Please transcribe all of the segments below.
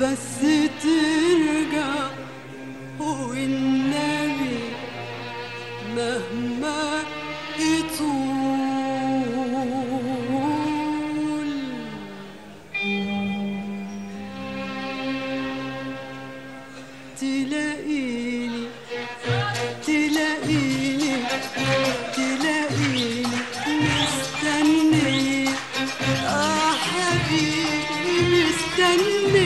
بس ترجع والنبي مهما يطول. تلاقيني تلاقيني تلاقيني مستني آه حبيبي مستني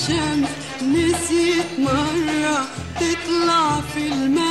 الشمس نسيت مرة تطلع في الماء.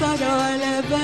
مطر على بالي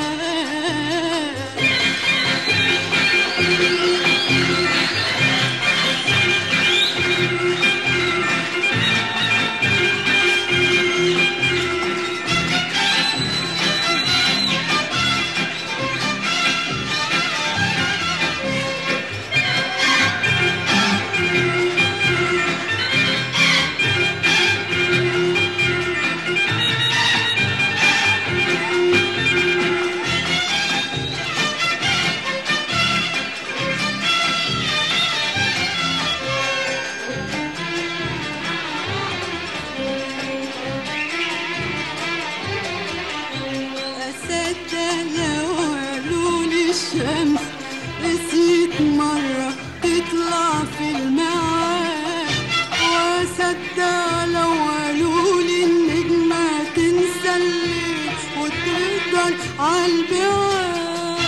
تتغدى لو قالوا لي النجمة تنسلي وتفضل عالبعاد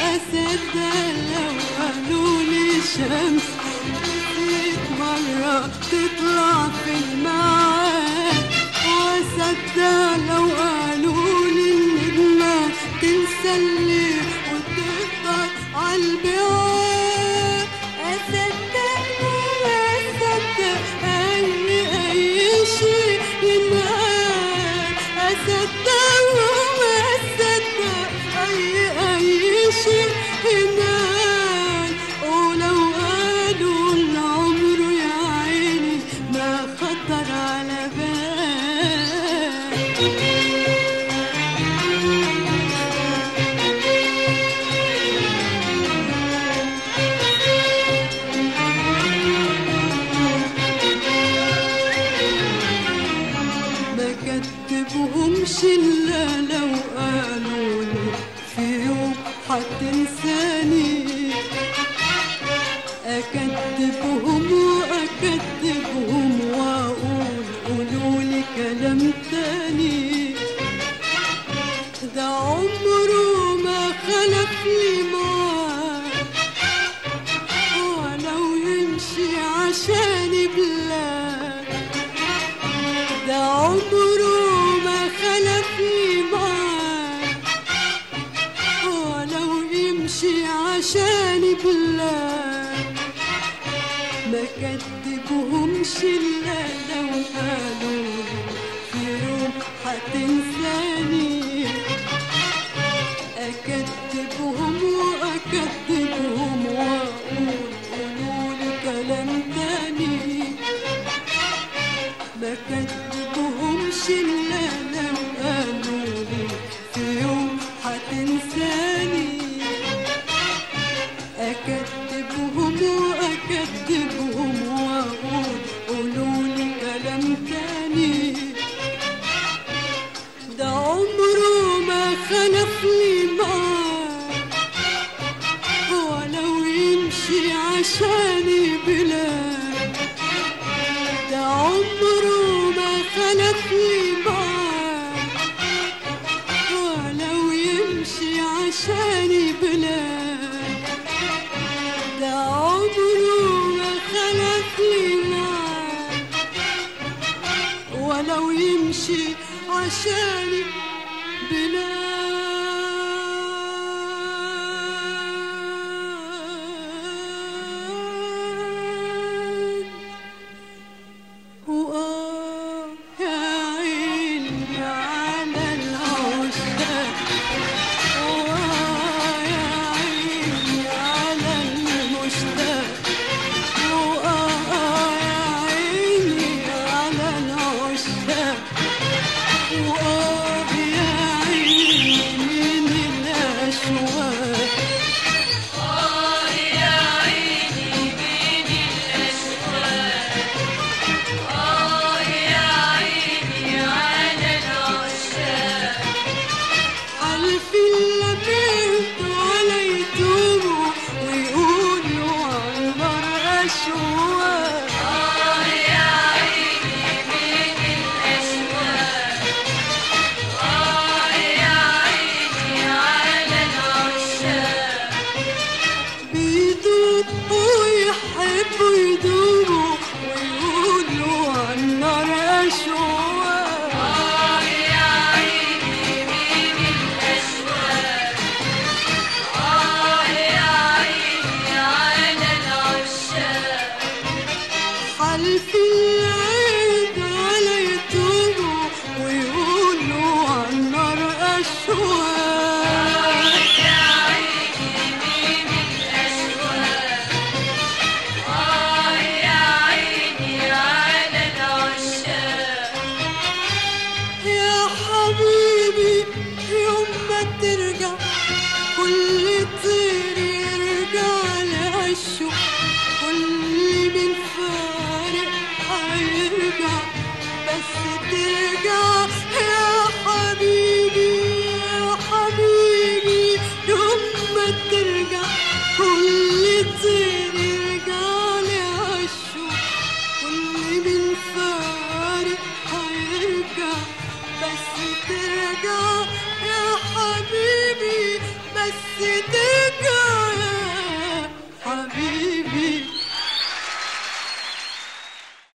أصدق لو قالوا لي الشمس مرة تطلع في مش الليلة وحاله في روح هتنسى عشاني بلا دعوني Diga,